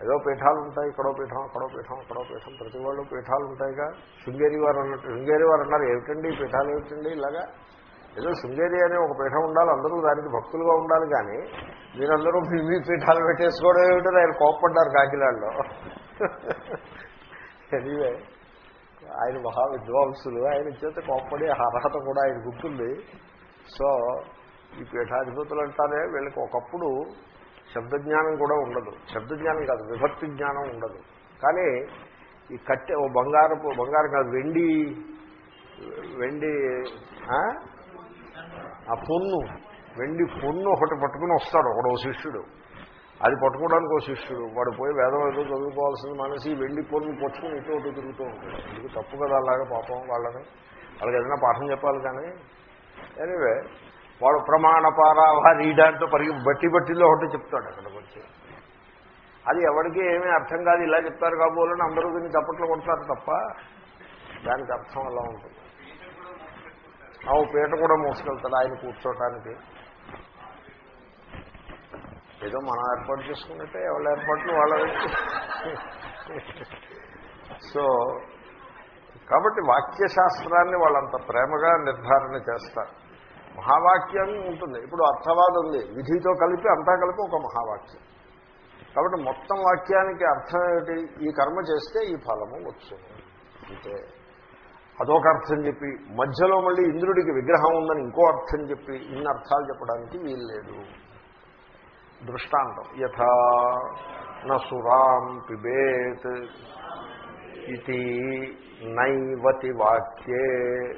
ఏదో పీఠాలు ఉంటాయి ఇక్కడో పీఠం అక్కడో పీఠం అక్కడో పీఠం ప్రతి వాళ్ళు పీఠాలు ఉంటాయిగా శృంగేరి వారు అన్నట్టు శృంగేరి వారు అన్నారు ఏమిటండి పీఠాలు ఏమిటండి ఇలాగా? ఏదో శృంగేరి అనే ఒక పీఠం ఉండాలి అందరూ దానికి భక్తులుగా ఉండాలి కానీ మీరందరూ మీ మీ పీఠాలు పెట్టేసుకోవడం ఏమిటో ఆయన కోప్పడ్డారు కాకినాడలో. ఎనీవే ఆయన మహా విద్వాంసులు ఆయన చేత కోప్పడి అర్హత కూడా ఆయన గుర్తుంది సో ఈ పీఠాధిపతులు అంటారే వీళ్ళకి ఒకప్పుడు శబ్దజ్ఞానం కూడా ఉండదు. శబ్దజ్ఞానం కాదు విభక్తి జ్ఞానం ఉండదు. కానీ ఈ కట్టె ఓ బంగారపు బంగారం కాదు వెండి వెండి ఆ? పొన్ను వెండి పొన్ను ఒకటి పట్టుకుని వస్తాడు ఒకడు శిష్యుడు. అది పట్టుకోవడానికి ఒక శిష్యుడు. వాడు పోయి వేదం ఏదో చదువుకోవాల్సింది మనసి వెండి పొన్ను పట్టుకుని ఇటు ఒకటి తిరుగుతూ ఉంటాడు. ఇది తప్పు కదా అలాగా పాపం వాళ్ళని. వాళ్ళకి ఏదైనా పాఠం చెప్పాలి కానీ ఎనివే వాడు ప్రమాణ పారావా రీడాంతో పరిగి బట్టి బట్టిలో ఒకటి చెప్తాడు అక్కడికి వచ్చి అది ఎవరికి ఏమీ అర్థం కాదు ఇలా చెప్తారు కాబోలని అందరూ దీన్ని చప్పట్లు కొడతారు తప్ప దానికి అర్థం అలా ఉంటుంది? ఆ పీట కూడా మోసుకెళ్తాడు ఆయన కూర్చోటానికి. ఏదో మనం ఏర్పాటు చేసుకున్నట్టే ఎవరి ఏర్పాట్లు వాళ్ళ సో కాబట్టి వాక్యశాస్త్రాన్ని వాళ్ళంత ప్రేమగా నిర్ధారణ చేస్తారు. మహావాక్యం ఉంటుంది. ఇప్పుడు అర్థవాదం ఉంది. విధితో కలిపి అంతా కలిపి ఒక మహావాక్యం. కాబట్టి మొత్తం వాక్యానికి అర్థం ఏమిటి? ఈ కర్మ చేస్తే ఈ ఫలము వచ్చింది అంటే అదొక అర్థం చెప్పి మధ్యలో మళ్ళీ ఇంద్రుడికి విగ్రహం ఉందని ఇంకో అర్థం చెప్పి ఇన్ని అర్థాలు చెప్పడానికి వీల్లేదు. దృష్టాంతం. యథా నసురాం పిబేత్. ఇది నైవతి వాక్యే.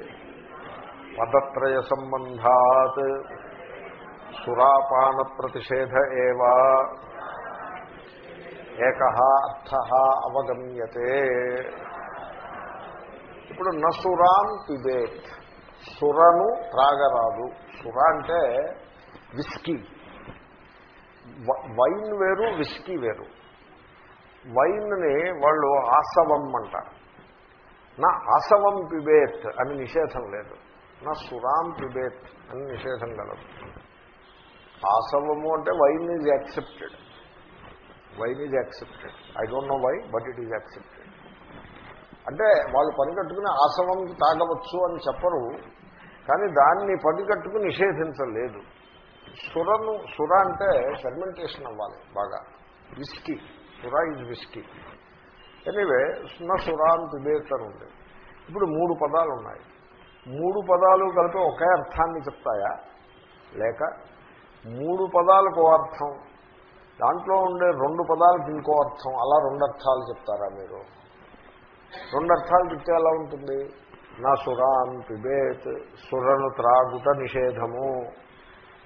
పదత్రయ సంబంధాత్ సురాపాన ప్రతిషేధ ఏవా. ఏక అర్థ అవగమ్యతే. ఇప్పుడు నసురాన్ పిబేత్ సురను త్రాగరాదు. సుర అంటే విస్కీ. వైన్ వేరు విస్కీ వేరు. వైన్ని వాళ్ళు ఆసవం అంటారు నా ఆసవం పిబేత్ అని నిషేధం లేదు. నా సురాం పిబేత్ అని నిషేధం కలదు. ఆసవము అంటే wine is accepted wine is accepted I don't know why but it is accepted అంటే వాళ్ళు పని కట్టుకుని ఆసవం తాగవచ్చు అని చెప్పరు కానీ దాన్ని పని కట్టుకుని నిషేధించలేదు. సురను సుర అంటే ఫెర్మెంటేషన్ అవ్వాలి బాగా. Whisky Sura is whisky anyway సున్న సురాన్ పిబేత్ అని ఉంది. ఇప్పుడు మూడు పదాలు ఉన్నాయి మూడు పదాలు కలిపి ఒకే అర్థాన్ని చెప్తాయా? లేక మూడు పదాలకు అర్థం దాంట్లో ఉండే రెండు పదాలకు ఇంకో అర్థం అలా రెండు అర్థాలు చెప్తారా మీరు? రెండు అర్థాలు చెప్తే ఎలా ఉంటుంది? నా సురాన్ పిబేత్ సురను త్రాగుట నిషేధము.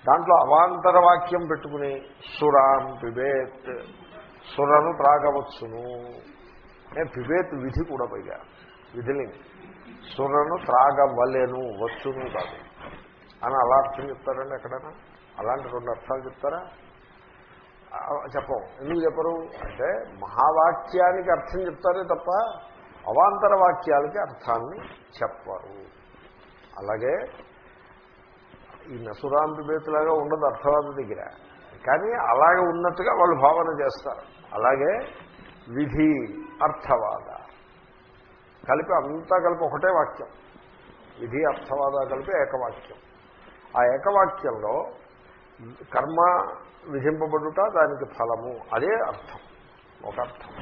దాంట్లో అవాంతర వాక్యం పెట్టుకుని సురాన్ పిబేత్ సురను త్రాగవచ్చును. పిబేత్ విధి కూడా పైగా విధిలింగ్ సురను త్రాగవ్వలేను వచ్చును కాదు. అని అలా అర్థం చెప్తారండి ఎక్కడైనా? అలాంటి రెండు అర్థాలు చెప్తారా? చెప్పం. ఎందుకు చెప్పరు? అంటే మహావాక్యానికి అర్థం చెప్తారే తప్ప అవాంతర వాక్యాలకి అర్థాన్ని చెప్పరు. అలాగే ఈ నసురాంతిబేతులాగా ఉండదు అర్థవాద దగ్గర. కానీ అలాగే ఉన్నట్టుగా వాళ్ళు భావన చేస్తారు. అలాగే విధి అర్థవాద. కలిపి అంతా కలిపి ఒకటే వాక్యం. విధి అర్థవాద కలిపి ఏకవాక్యం. ఆ ఏకవాక్యంలో కర్మ విధింపబడుట దానికి ఫలము. అదే అర్థం. ఒక అర్థం.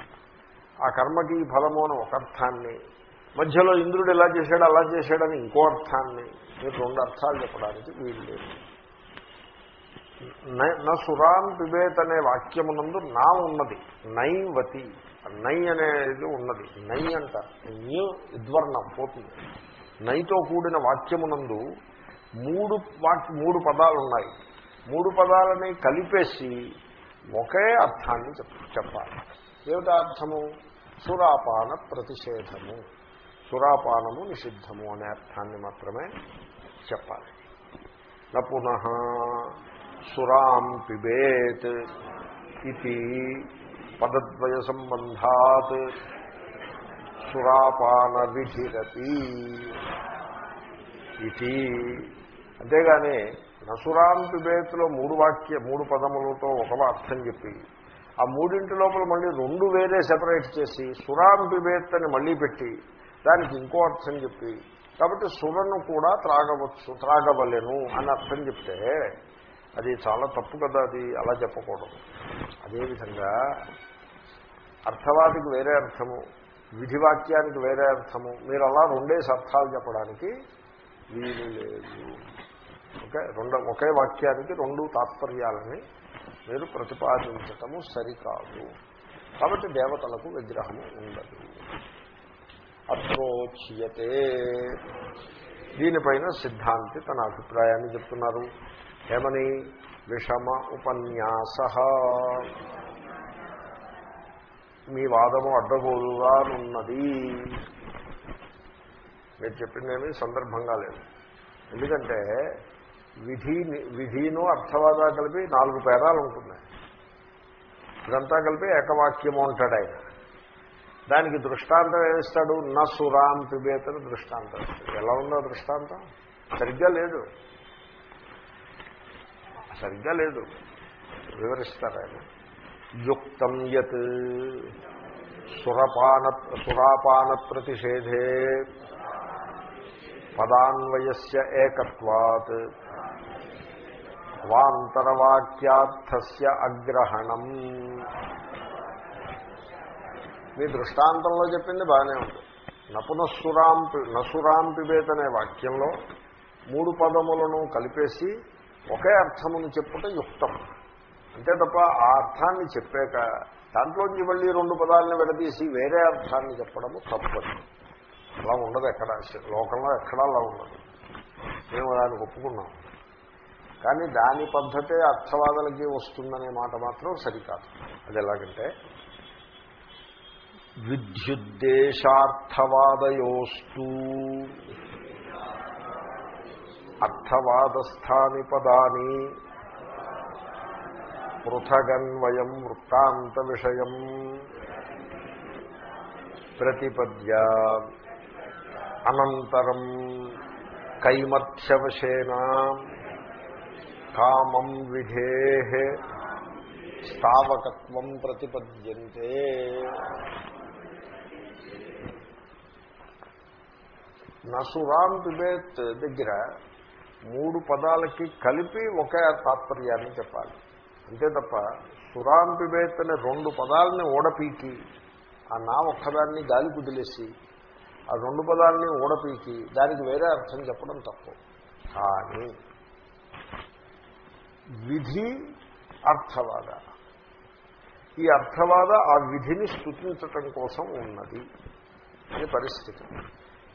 ఆ కర్మకి ఫలము అని ఒక అర్థాన్ని. మధ్యలో ఇంద్రుడు ఎలా చేశాడు అలా చేశాడని ఇంకో అర్థాన్ని. మీరు రెండు అర్థాలు చెప్పడానికి వీలు లేదు. నా సురాన్ పిబేత్ అనే వాక్యమునందు నా ఉన్నది. నైవతి. నై అనేది ఉన్నది. నై అంట. న్యూ ఇద్వర్ణం పోతుంది. నైతో కూడిన వాక్యమునందు మూడు వాక్ మూడు పదాలు ఉన్నాయి మూడు పదాలని కలిపేసి ఒకే అర్థాన్ని చెప్పాలి. ఏమిటా అర్థము? సురాపాన ప్రతిషేధము. సురాపానము నిషిద్ధము అనే అర్థాన్ని మాత్రమే చెప్పాలి. న పునః సురాం పిబేత్ ఇది పదద్వయ సంబంధాత్ సురాపాన విధిరతి ఇది అంతేగాని నసురాం పిబేత్లో మూడు వాక్య మూడు పదములతో ఒక అర్థం చెప్పి ఆ మూడింటి లోపల మళ్ళీ రెండు వేరే సెపరేట్ చేసి సురాం పిబేత్ అని మళ్ళీ పెట్టి దానికి ఇంకో అర్థం చెప్పి కాబట్టి సురను కూడా త్రాగవచ్చు త్రాగవలెను అని అర్థం చెప్తే అది చాలా తప్పు కదా అది అలా చెప్పకూడదు. అదేవిధంగా అర్థవాదికి వేరే అర్థము విధివాక్యానికి వేరే అర్థము మీరు అలా రెండేసి అర్థాలు చెప్పడానికి వీలు లేదు. ఓకే? రెండు ఒకే వాక్యానికి రెండు తాత్పర్యాలని మీరు ప్రతిపాదించటము సరికాదు. కాబట్టి దేవతలకు విగ్రహము ఉండదు. అత్రోచ్యతే దీనిపైన సిద్ధాంతి తన అభిప్రాయాన్ని చెప్తున్నారు. ఏమని విషమ ఉపన్యాస. మీ వాదము అడ్డగోలుగా ఉన్నది మీరు చెప్పిందేమీ సందర్భంగా లేదు. ఎందుకంటే విధి విధిను అర్థవాదా కలిపి నాలుగు పేరాలు ఉంటున్నాయి. ఇదంతా కలిపి ఏకవాక్యము అంటాడు ఆయన. దానికి దృష్టాంతం ఏమిస్తాడు? నసురాం సురాం పిబేతను దృష్టాంతం. ఎలా ఉందో దృష్టాంతం? సరిగ్గా లేదు. సరిగ్గా లేదు. వివరిస్తారు ఆయన యుక్తం యత్ సురపాన సురాపాన ప్రతిషేధే పదాన్వయస్య ఏకత్వాత్ వాంతరవాక్యార్థస్య అగ్రహణం. మీ దృష్టాంతంలో చెప్పింది బాగానే ఉంది. నపునస్సురాం నసురాం పిబేత్ అనే వాక్యంలో మూడు పదములను కలిపేసి ఒకే అర్థమును చెప్పుట యుక్తం. అంతే తప్ప ఆ అర్థాన్ని చెప్పాక దాంట్లోంచి మళ్ళీ రెండు పదాలను విడదీసి వేరే అర్థాన్ని చెప్పడము తప్పదు. అలా ఉండదు ఎక్కడ. లోకంలో ఎక్కడా అలా ఉండదు. మేము దానికి ఒప్పుకున్నాం. కానీ దాని పద్ధతే అర్థవాదులకి వస్తుందనే మాట మాత్రం సరికాదు. అది ఎలాగంటే విద్యుద్దేశార్థవాదయోస్తూ అర్థవాదస్థాని పదాని పృథగన్వయం వృత్తాంత విషయం ప్రతిపద్య అనంతరం కైమర్థ్యవశేన కామం విధే స్థావకత్వం ప్రతిపద్యంతే. నసురాం పిబేత్ దగ్గర మూడు పదాలకి కలిపి ఒకే తాత్పర్యాన్ని చెప్పాలి. అంతే తప్ప సురాం అనే రెండు పదాలని ఓడపీకి ఆ నా ఒక్కదాన్ని గాలి కుదిలేసి ఆ రెండు పదాలని ఓడపీకి దానికి వేరే అర్థం చెప్పడం తప్పు. కానీ విధి అర్థవాద. ఈ అర్థవాద ఆ విధిని స్థుతించటం కోసం ఉన్నది. అనే పరిస్థితి.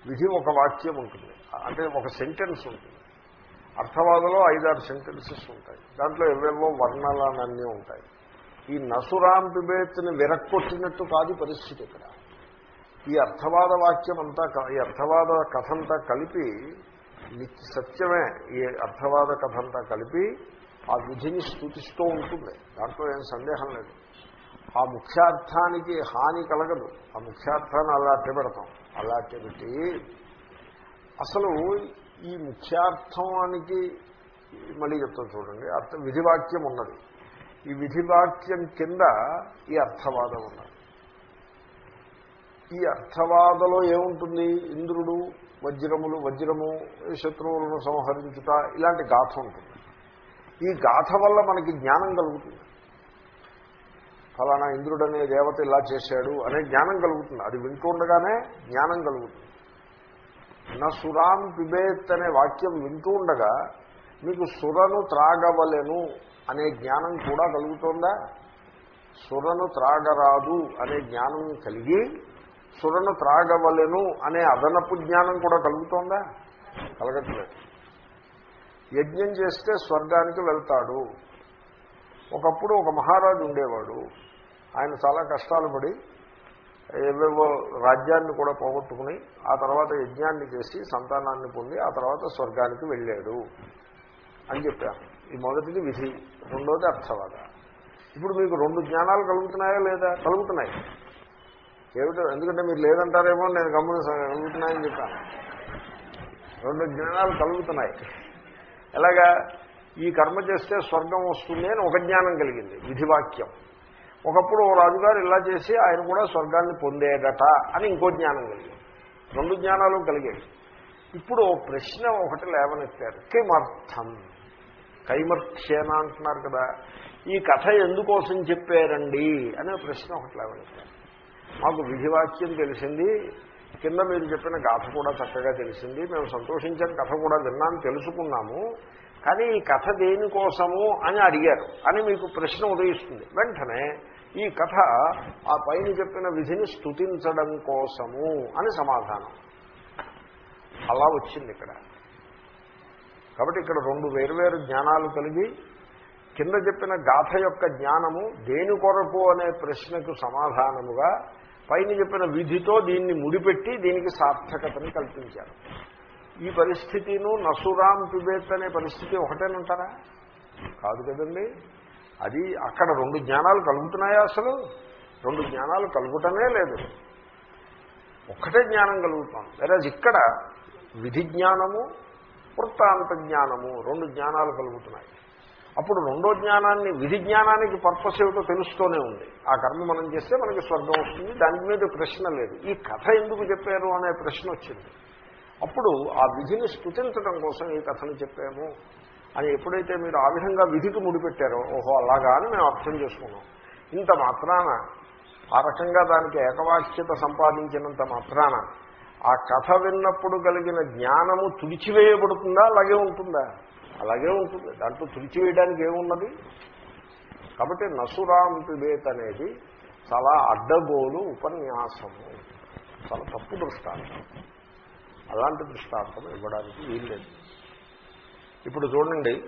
విధి ఒక వాక్యం ఉంటుంది. అంటే ఒక సెంటెన్స్ ఉంటుంది. అర్థవాదలో ఐదారు సెంటెన్సెస్ ఉంటాయి. దాంట్లో ఎవేవో వర్ణాలన్నీ ఉంటాయి. ఈ నసురాం పిబేత్ని విరక్కొట్టినట్టు కాదు పరిస్థితి ఇక్కడ. ఈ అర్థవాద వాక్యం అంతా ఈ అర్థవాద కథంతా కలిపి సత్యమే ఈ అర్థవాద కథంతా కలిపి ఆ విధిని స్థుతిస్తూ ఉంటుంది. దాంట్లో ఏం సందేహం లేదు. ఆ ముఖ్యార్థానికి హాని కలగదు. ఆ ముఖ్యార్థాన్ని అలా పెడతాం అలా పెట్టి అసలు ఈ ముఖ్యార్థానికి మళ్ళీ చెప్తాను చూడండి. అర్థ విధివాక్యం ఉన్నది. ఈ విధివాక్యం కింద ఈ అర్థవాదం ఉన్నది. ఈ అర్థవాదలో ఏముంటుంది? ఇంద్రుడు వజ్రములు వజ్రము శత్రువులను సంహరించుట ఇలాంటి గాథ ఉంటుంది. ఈ గాథ వల్ల మనకి జ్ఞానం కలుగుతుంది. ఫలానా ఇంద్రుడనే దేవత ఇలా చేశాడు అనే జ్ఞానం కలుగుతుంది. అది వింటూ ఉండగానే జ్ఞానం కలుగుతుంది. నా సురాం పిబేత్ అనే వాక్యం వింటూ ఉండగా మీకు సురను త్రాగవలెను అనే జ్ఞానం కూడా కలుగుతోందా? సురను త్రాగరాదు అనే జ్ఞానం కలిగి సురను త్రాగవలెను అనే అదనపు జ్ఞానం కూడా కలుగుతోందా? కలగట్లేదు. యజ్ఞం చేస్తే స్వర్గానికి వెళ్తాడు. ఒకప్పుడు ఒక మహారాజు ఉండేవాడు. ఆయన చాలా కష్టాలు పడి ఏవేవో రాజ్యాన్ని కూడా పోగొట్టుకుని ఆ తర్వాత యజ్ఞాన్ని చేసి సంతానాన్ని పొంది ఆ తర్వాత స్వర్గానికి వెళ్ళాడు అని చెప్పాను ఈ మొదటిది విధి రెండోది అర్థవాద. ఇప్పుడు మీకు రెండు జ్ఞానాలు కలుగుతున్నాయా లేదా? కలుగుతున్నాయి. ఏమిటో ఎందుకంటే మీరు లేదంటారేమో నేను గమ్మున కలుగుతున్నాయని చెప్పాను. రెండు జ్ఞానాలు కలుగుతున్నాయి. ఎలాగా? ఈ కర్మ చేస్తే స్వర్గం వస్తుంది అని ఒక జ్ఞానం కలిగింది విధివాక్యం. ఒకప్పుడు ఓ రాజుగారు ఇలా చేసి ఆయన కూడా స్వర్గాన్ని పొందేదట అని ఇంకో జ్ఞానం కలిగింది. రెండు జ్ఞానాలు కలిగాయి. ఇప్పుడు ప్రశ్న ఒకటి లేవనెత్తారు. కిమర్థం. కైమర్థ్యేన అంటున్నారు కదా. ఈ కథ ఎందుకోసం చెప్పారండి అనే ప్రశ్న ఒకటి లేవనెత్తారు. మాకు విధివాక్యం తెలిసింది. కింద మీరు చెప్పిన గాథ కూడా చక్కగా తెలిసింది. మేము సంతోషించిన కథ కూడా విన్నాం తెలుసుకున్నాము. కానీ ఈ కథ దేనికోసము అని అడిగారు అని మీకు ప్రశ్న ఉదయిస్తుంది. వెంటనే ఈ కథ ఆ పైన చెప్పిన విధిని స్థుతించడం కోసము అని సమాధానం. అలా వచ్చింది ఇక్కడ. కాబట్టి ఇక్కడ రెండు వేరువేరు జ్ఞానాలు కలిగి కింద చెప్పిన గాథ యొక్క జ్ఞానము దేని కొరకు అనే ప్రశ్నకు సమాధానముగా పైన చెప్పిన విధితో దీన్ని ముడిపెట్టి దీనికి సార్థకతని కల్పించారు. ఈ పరిస్థితిను నసురాం పిబేత్ అనే పరిస్థితి ఒకటేనంటారా? కాదు కదండి. అది అక్కడ రెండు జ్ఞానాలు కలుగుతున్నాయా అసలు? రెండు జ్ఞానాలు కలుగుటమే లేదు. ఒక్కటే జ్ఞానం కలుగుతాం వేరే ఇక్కడ విధి జ్ఞానము వృత్తాంత జ్ఞానము రెండు జ్ఞానాలు కలుగుతున్నాయి. అప్పుడు రెండో జ్ఞానాన్ని విధి జ్ఞానానికి పర్పస్ ఏమిటో తెలుస్తూనే ఉంది. ఆ కర్మ మనం చేస్తే మనకి స్వర్గం వస్తుంది. దాని మీద ప్రశ్న లేదు. ఈ కథ ఎందుకు చెప్పారు అనే ప్రశ్న వచ్చింది. అప్పుడు ఆ విధిని స్థుతించడం కోసం ఈ కథను చెప్పాము. అని ఎప్పుడైతే మీరు ఆ విధంగా విధికి ముడిపెట్టారో ఓహో అలాగా అని మేము అర్థం చేసుకున్నాం. ఇంత మాత్రాన ఆ రకంగా దానికి ఏకవాక్యత సంపాదించినంత మాత్రాన ఆ కథ విన్నప్పుడు కలిగిన జ్ఞానము తుడిచివేయబడుతుందా? అలాగే ఉంటుందా? అలాగే ఉంటుంది. దాంట్లో తుడిచివేయడానికి ఏమున్నది? కాబట్టి నసురాం పిబేత్ అనేది చాలా అడ్డగోలు ఉపన్యాసము. చాలా తప్పు దృష్టాంతం. అలాంటి దృష్టాంతం ఇవ్వడానికి వీల్లేదు. ఇప్పుడు చూడండి.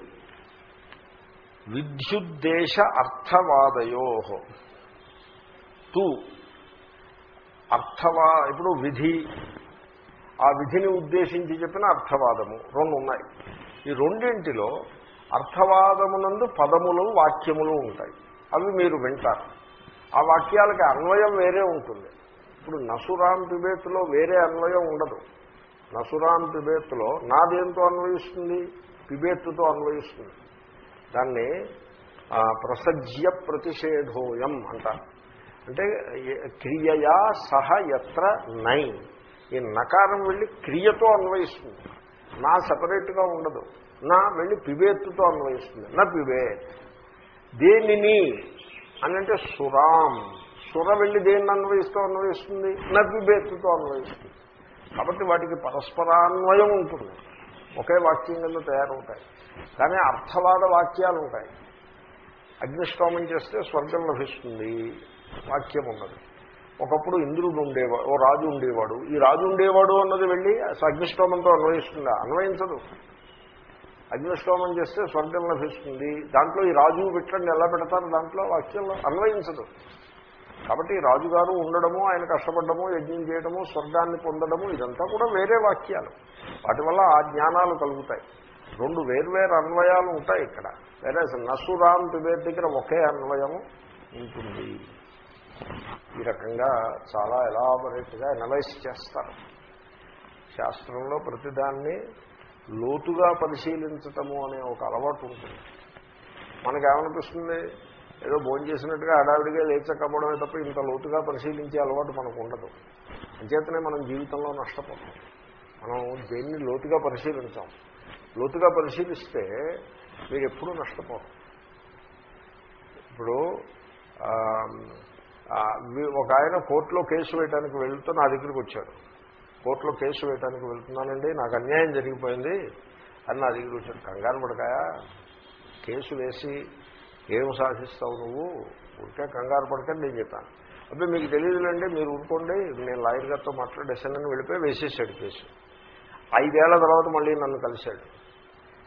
విద్యుద్దేశ అర్థవాదయో. తూ. అర్థవా ఇప్పుడు విధి. ఆ విధిని ఉద్దేశించి చెప్పిన అర్థవాదము. రెండు ఉన్నాయి. ఈ రెండింటిలో అర్థవాదమునందు పదములు వాక్యములు ఉంటాయి. అవి మీరు వింటారు. ఆ వాక్యాలకి అన్వయం వేరే ఉంటుంది. ఇప్పుడు నసురాం పిబేత్లో వేరే అన్వయం ఉండదు. నసురాం పిబేత్లో నాదేంతో అన్వయిస్తుంది? పిబేత్తుతో అన్వయిస్తుంది. దాన్ని ప్రసజ్య ప్రతిషేధోయం అంటారు. అంటే క్రియయా సహ ఎత్ర నై. ఈ నకారం వెళ్ళి క్రియతో అన్వయిస్తుంది. నా సపరేట్గా ఉండదు. నా వెళ్ళి పిబేత్తుతో అన్వయిస్తుంది. నా పిబేత్ దేనిని అని అంటే సురాం. సుర వెళ్ళి దేన్ని అన్వయిస్తూ అన్వయిస్తుంది? నా పిబేత్తుతో అన్వయిస్తుంది. కాబట్టి వాటికి పరస్పరాన్వయం ఉంటుంది. ఒకే వాక్యం కింద తయారవుతాయి. కానీ అర్థవాద వాక్యాలు ఉంటాయి అగ్నిష్టోమం చేస్తే స్వర్గం లభిస్తుంది. వాక్యం ఉన్నది. ఒకప్పుడు ఇంద్రుడు ఉండేవాడు ఓ రాజు ఉండేవాడు. ఈ రాజు ఉండేవాడు అన్నది వెళ్ళి అగ్నిష్టోమంతో అన్వయిస్తుందా? అన్వయించదు. అగ్నిష్టోమం చేస్తే స్వర్గం లభిస్తుంది. దాంట్లో ఈ రాజు పెట్టండి ఎలా పెడతారు? దాంట్లో వాక్యంలో అన్వయించదు. కాబట్టి రాజుగారు ఉండడము ఆయన కష్టపడము యజ్ఞం చేయడము స్వర్గాన్ని పొందడము ఇదంతా కూడా వేరే వాక్యాలు. వాటి వల్ల ఆ జ్ఞానాలు కలుగుతాయి. రెండు వేర్వేరు అన్వయాలు ఉంటాయి ఇక్కడ. వేరే నసురాం పిబేర్ దగ్గర ఒకే అన్వయము ఉంటుంది. ఈ రకంగా చాలా ఎలాబరేట్గా అనలైజ్ చేస్తారు. శాస్త్రంలో ప్రతిదాన్ని లోతుగా పరిశీలించటము అనే ఒక అలవాటు ఉంటుంది. మనకేమనిపిస్తుంది? ఏదో భోజనం చేసినట్టుగా హడావిడిగా లేచక్కపోవడమే తప్ప ఇంత లోతుగా పరిశీలించే అలవాటు మనకు ఉండదు. అంచేతనే మనం జీవితంలో నష్టపోతాం. మనం దేన్ని లోతుగా పరిశీలించాం? లోతుగా పరిశీలిస్తే మీరు ఎప్పుడూ నష్టపోరు. ఇప్పుడు ఒక ఆయన కోర్టులో కేసు వేయడానికి వెళ్తూ నా దగ్గరికి వచ్చాడు. కోర్టులో కేసు వేయడానికి వెళ్తున్నానండి నాకు అన్యాయం జరిగిపోయింది అని నా దగ్గరికి వచ్చాడు. కంగారు పడకాయ? కేసు వేసి ఏం సాధిస్తావు నువ్వు? ఉంటే కంగారు పడకండి నేను చెప్పాను అబ్బాయి మీకు తెలియదులేండి మీరు ఊరుకోండి నేను లాయర్ గారితో మాట్లాడేసానని వెళ్ళిపోయి వేసేసాడు కేసు. ఐదేళ్ళ తర్వాత మళ్ళీ నన్ను కలిశాడు.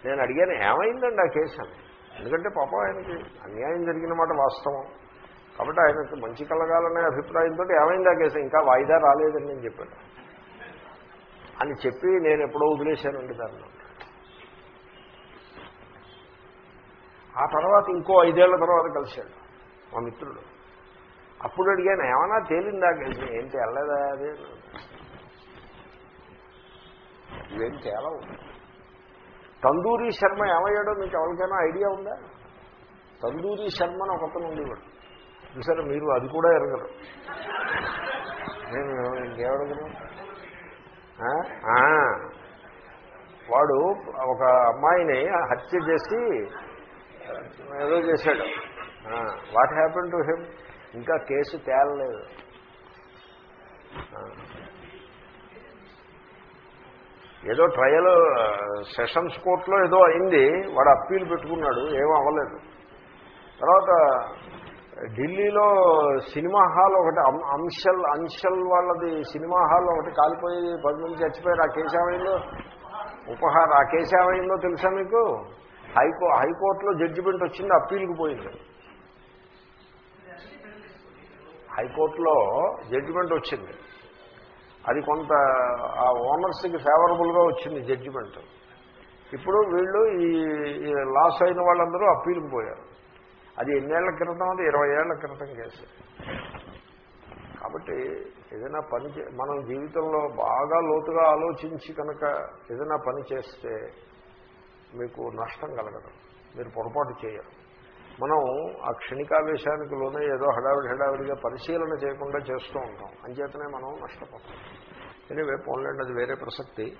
నేను అడిగాను ఏమైందండి ఆ కేసు అని. ఎందుకంటే పాపం ఆయనకి అన్యాయం జరిగిన మాట వాస్తవం. కాబట్టి ఆయనకు మంచి కలగాలనే అభిప్రాయంతో ఏమైంది ఆ కేసు? ఇంకా వాయిదా రాలేదని నేను చెప్పాను. అని చెప్పి నేను ఎప్పుడో వదిలేశానండి దాన్ని. ఆ తర్వాత ఇంకో ఐదేళ్ళ తర్వాత కలిశాడు మా మిత్రుడు. అప్పుడు అడిగాను ఏమన్నా తేలిందా? కలిసి ఏం తేలలేదా అదే? ఇవేం తేలవు. తందూరి శర్మ ఏమయ్యాడో మీకు ఎవరికైనా ఐడియా ఉందా? తందూరి శర్మ అని ఒకతను ఉండేవాడు. చూసారు మీరు అది కూడా ఎరగరు. నేను ఇంకేమడగను? వాడు ఒక అమ్మాయిని హత్య చేసి ఏదో చేశాడు. వాట్ హ్యాపన్ టు హిమ్ ఇంకా కేసు తేలలేదు. ఏదో ట్రయల్ సెషన్స్ కోర్టులో ఏదో అయింది వాడు అప్పీల్ పెట్టుకున్నాడు ఏమీ అవ్వలేదు. తర్వాత ఢిల్లీలో సినిమా హాల్ ఒకటి అంశల్ అంశల్ వాళ్ళది సినిమా హాల్ ఒకటి కాలిపోయి పది మంది చచ్చిపోయారు. ఆ కేసు ఏమైందో? ఉపహార ఆ కేసు ఏమైందో తెలుసా మీకు? హైకో హైకోర్టులో జడ్జిమెంట్ వచ్చింది అప్పీల్కి పోయింది. హైకోర్టులో జడ్జిమెంట్ వచ్చింది. అది కొంత ఆ ఓనర్స్కి ఫేవరబుల్గా వచ్చింది జడ్జిమెంట్ ఇప్పుడు వీళ్ళు ఈ లాస్ అయిన వాళ్ళందరూ అప్పీల్కి పోయారు. అది ఎన్నేళ్ళ క్రితం అది? ఇరవై ఏళ్ళ క్రితం కేసు. కాబట్టి ఏదైనా పని చే- మనం జీవితంలో బాగా లోతుగా ఆలోచించి కనుక ఏదైనా పని చేస్తే మీకు నష్టం కలగదు మీరు పొరపాటు చేయరు. మనం ఆ క్షణికావేశానికి లోనే ఏదో హడావిడి హడావిడిగా పరిశీలన చేయకుండా చేస్తూ ఉంటాం. అంచేతనే మనం నష్టపోతాం. ఎనివే పోన్లండి అది వేరే ప్రసక్తి.